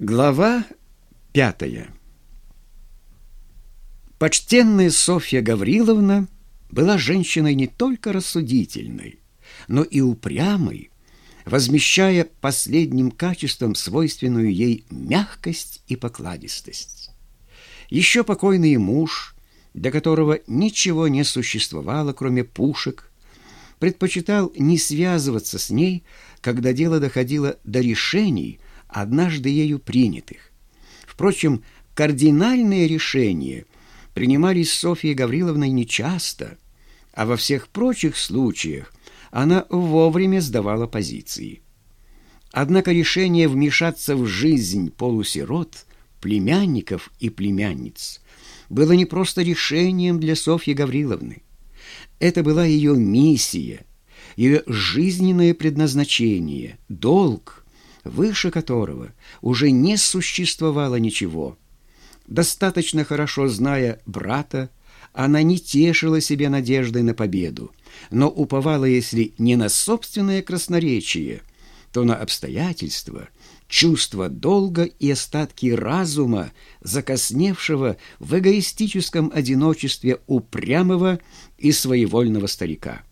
Глава пятая Почтенная Софья Гавриловна была женщиной не только рассудительной, но и упрямой, возмещая последним качеством свойственную ей мягкость и покладистость. Еще покойный муж, для которого ничего не существовало, кроме пушек, предпочитал не связываться с ней, когда дело доходило до решений, однажды ею принятых. Впрочем, кардинальные решения принимались Софьей Гавриловной нечасто, а во всех прочих случаях она вовремя сдавала позиции. Однако решение вмешаться в жизнь полусирот, племянников и племянниц было не просто решением для Софьи Гавриловны. Это была ее миссия, ее жизненное предназначение, долг, выше которого уже не существовало ничего. Достаточно хорошо зная брата, она не тешила себе надеждой на победу, но уповала, если не на собственное красноречие, то на обстоятельства, чувство долга и остатки разума, закосневшего в эгоистическом одиночестве упрямого и своевольного старика.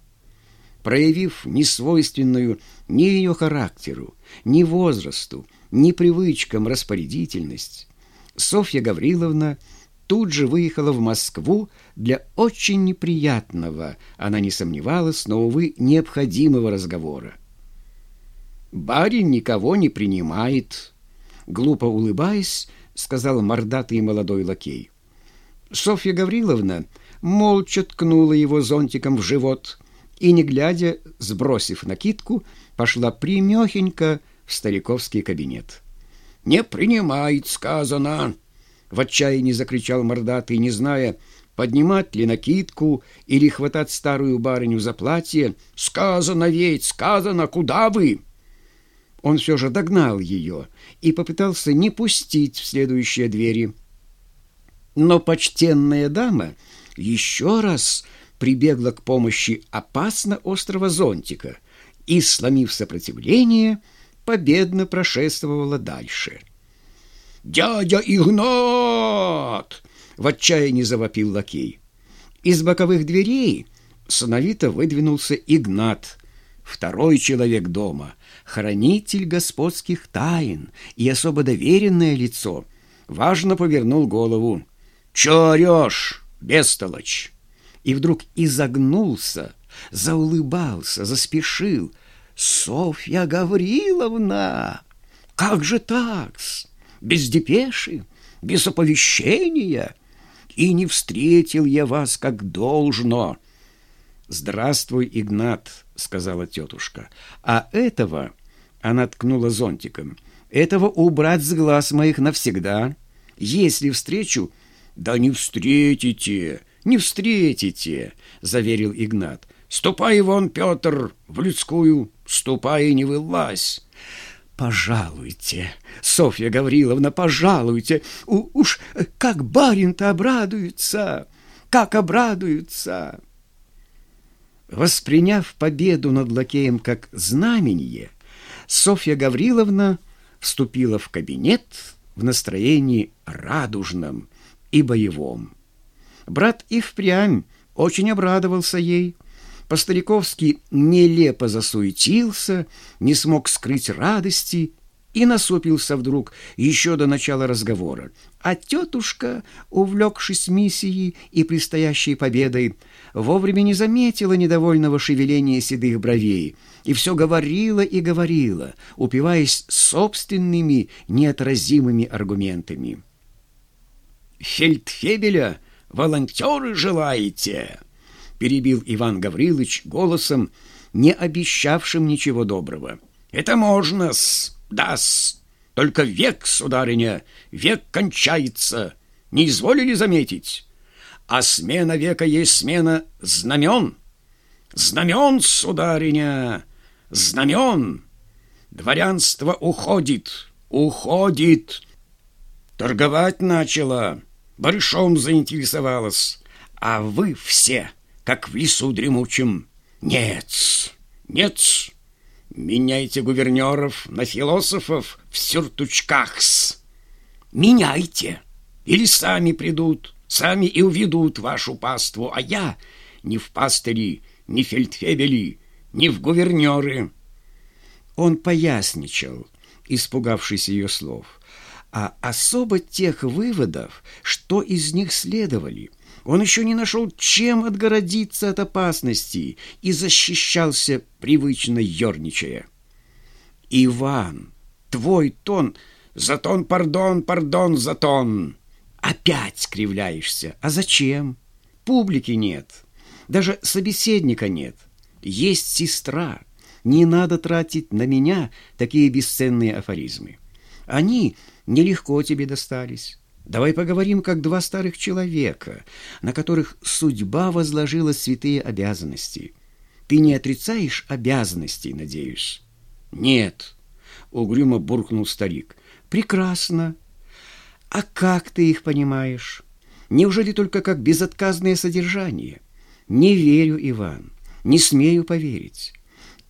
Проявив несвойственную ни ее характеру, ни возрасту, ни привычкам распорядительность, Софья Гавриловна тут же выехала в Москву для очень неприятного, она не сомневалась, но, увы, необходимого разговора. «Барин никого не принимает», — глупо улыбаясь, сказал мордатый молодой лакей. Софья Гавриловна молча ткнула его зонтиком в живот и, не глядя, сбросив накидку, пошла примехенько в стариковский кабинет. «Не принимает, сказано!» В отчаянии закричал мордатый, не зная, поднимать ли накидку или хватать старую барыню за платье. «Сказано ведь, сказано, куда вы?» Он все же догнал ее и попытался не пустить в следующие двери. Но почтенная дама еще раз прибегла к помощи опасно острого зонтика и, сломив сопротивление, победно прошествовала дальше. «Дядя Игнат!» — в отчаянии завопил лакей. Из боковых дверей сыновито выдвинулся Игнат, второй человек дома, хранитель господских тайн и особо доверенное лицо, важно повернул голову. «Чё орёшь, бестолочь?» И вдруг изогнулся, заулыбался, заспешил. «Софья Гавриловна! Как же так-с? Без депеши, без оповещения? И не встретил я вас как должно!» «Здравствуй, Игнат!» — сказала тетушка. «А этого...» — она ткнула зонтиком. «Этого убрать с глаз моих навсегда. Если встречу...» «Да не встретите, не встретите!» — заверил Игнат. «Ступай вон, Петр, в людскую, ступай и не вылазь!» «Пожалуйте, Софья Гавриловна, пожалуйте! У уж как барин-то обрадуется! Как обрадуется!» Восприняв победу над лакеем как знамение, Софья Гавриловна вступила в кабинет в настроении радужном и боевом. Брат и впрямь очень обрадовался ей, по-стариковски нелепо засуетился, не смог скрыть радости и насупился вдруг еще до начала разговора. А тетушка, увлекшись миссией и предстоящей победой, вовремя не заметила недовольного шевеления седых бровей и все говорила и говорила, упиваясь собственными неотразимыми аргументами. «Фельдфебеля волонтеры желаете?» перебил Иван Гаврилович голосом, не обещавшим ничего доброго. «Это можно-с, да-с, только век, сударыня, век кончается, не изволили заметить? А смена века есть смена знамен. Знамен, сударыня, знамен. Дворянство уходит, уходит. Торговать начала, барышом заинтересовалась, а вы все — как в лесу. Нет, нет, меняйте гувернеров на философов в сюртучках-с. Меняйте, или сами придут, сами и уведут вашу паству, а я ни в пастыри, ни в фельдфебели, ни в гувернеры». Он поясничал, испугавшись ее слов, а особо тех выводов, что из них следовали. Он еще не нашел, чем отгородиться от опасности и защищался, привычно ерничая. «Иван, твой тон, затон, пардон, пардон, затон!» Опять скривляешься. А зачем? Публики нет. Даже собеседника нет. Есть сестра. Не надо тратить на меня такие бесценные афоризмы. Они нелегко тебе достались. Давай поговорим, как два старых человека, на которых судьба возложила святые обязанности. Ты не отрицаешь обязанностей, надеюсь? Нет, угрюмо буркнул старик. Прекрасно. А как ты их понимаешь? Неужели только как безотказное содержание? Не верю, Иван, не смею поверить.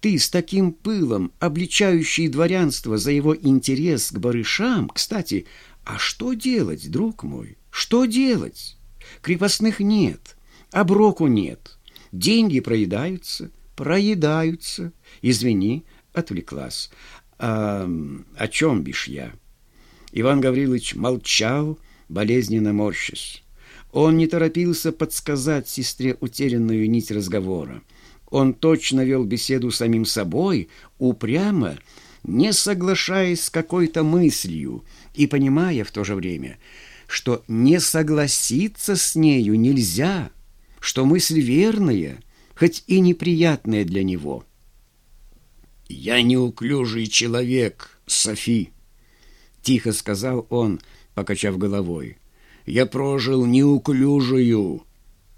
Ты с таким пылом, обличающий дворянство за его интерес к барышам, кстати, а что делать, друг мой? Что делать? Крепостных нет, оброку нет, деньги проедаются, проедаются. Извини, отвлеклась. А, о чем бишь я? Иван Гаврилович молчал, болезненно морщась. Он не торопился подсказать сестре утерянную нить разговора. Он точно вел беседу самим собой, упрямо, не соглашаясь с какой-то мыслью и понимая в то же время, что не согласиться с нею нельзя, что мысль верная, хоть и неприятная для него. «Я неуклюжий человек, Софи», — тихо сказал он, покачав головой. «Я прожил неуклюжую,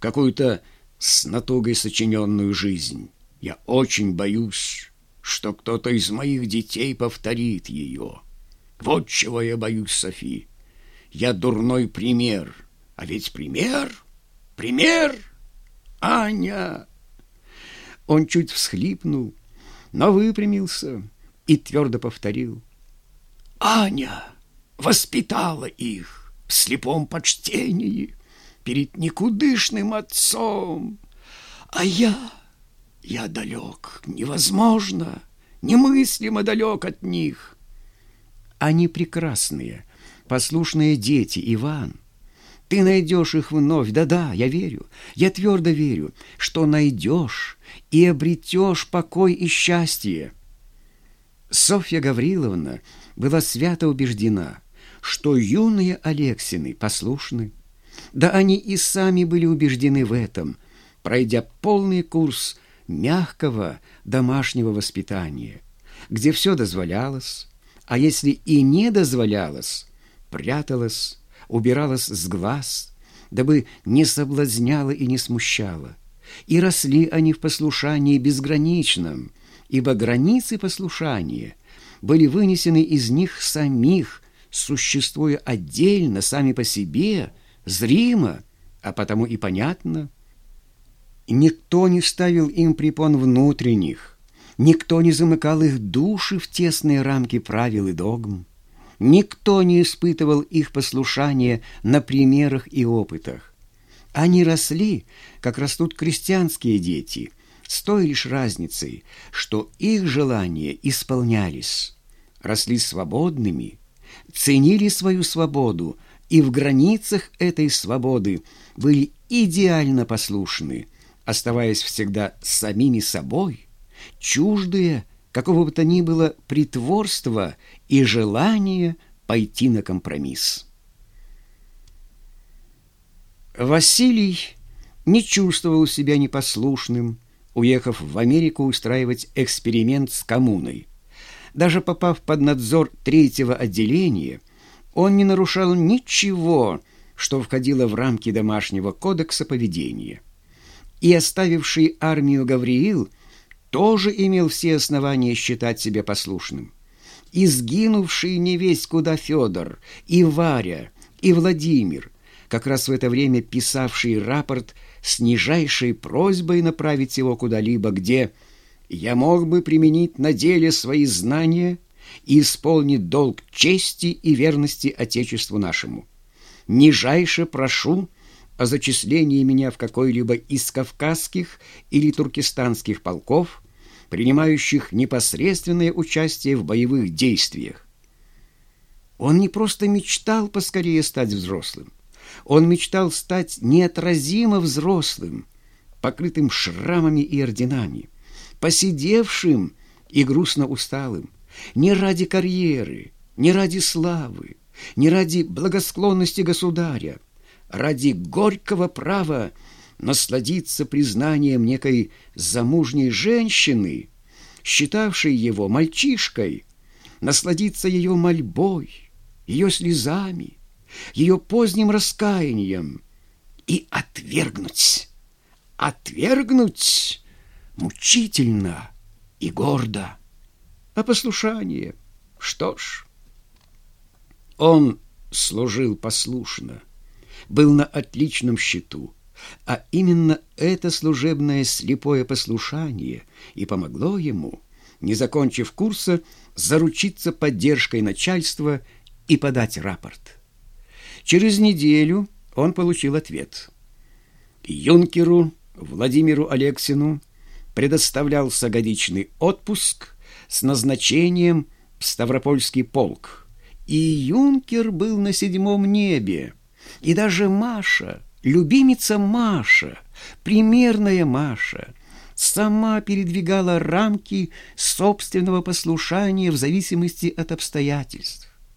какую-то с натугой сочиненную жизнь. Я очень боюсь, что кто-то из моих детей повторит ее. Вот чего я боюсь, Софи. Я дурной пример. А ведь пример, пример, Аня. Он чуть всхлипнул, но выпрямился и твердо повторил. Аня воспитала их в слепом почтении перед никудышным отцом. А я, я далек, невозможно, немыслимо далек от них. Они прекрасные, послушные дети, Иван. Ты найдешь их вновь, да-да, я верю, я твердо верю, что найдешь и обретешь покой и счастье. Софья Гавриловна была свято убеждена, что юные Алексины послушны, да они и сами были убеждены в этом, пройдя полный курс мягкого домашнего воспитания, где все дозволялось, а если и не дозволялось, пряталось, убиралось с глаз, дабы не соблазняло и не смущало. И росли они в послушании безграничном, ибо границы послушания были вынесены из них самих, существуя отдельно сами по себе – зримо, а потому и понятно. Никто не ставил им препон внутренних, никто не замыкал их души в тесные рамки правил и догм, никто не испытывал их послушания на примерах и опытах. Они росли, как растут крестьянские дети, с той лишь разницей, что их желания исполнялись, росли свободными, ценили свою свободу, и в границах этой свободы были идеально послушны, оставаясь всегда самими собой, чуждые какого бы то ни было притворства и желания пойти на компромисс. Василий не чувствовал себя непослушным, уехав в Америку устраивать эксперимент с коммуной. Даже попав под надзор третьего отделения – он не нарушал ничего, что входило в рамки домашнего кодекса поведения. И оставивший армию Гавриил тоже имел все основания считать себя послушным. И сгинувший невесть куда Федор, и Варя, и Владимир, как раз в это время писавший рапорт с нижайшей просьбой направить его куда-либо, где «я мог бы применить на деле свои знания», и исполнит долг чести и верности Отечеству нашему. Нижайше прошу о зачислении меня в какой-либо из кавказских или туркестанских полков, принимающих непосредственное участие в боевых действиях. Он не просто мечтал поскорее стать взрослым. Он мечтал стать неотразимо взрослым, покрытым шрамами и орденами, посидевшим и грустно усталым, не ради карьеры, не ради славы, не ради благосклонности государя, ради горького права насладиться признанием некой замужней женщины, считавшей его мальчишкой, насладиться ее мольбой, ее слезами, ее поздним раскаянием и отвергнуть, отвергнуть мучительно и гордо. А послушание, что ж, он служил послушно, был на отличном счету, а именно это служебное слепое послушание и помогло ему, не закончив курса, заручиться поддержкой начальства и подать рапорт. Через неделю он получил ответ. Юнкеру Владимиру Алексину предоставлялся годичный отпуск с назначением в Ставропольский полк. И юнкер был на седьмом небе. И даже Маша, любимица Маша, примерная Маша, сама передвигала рамки собственного послушания в зависимости от обстоятельств.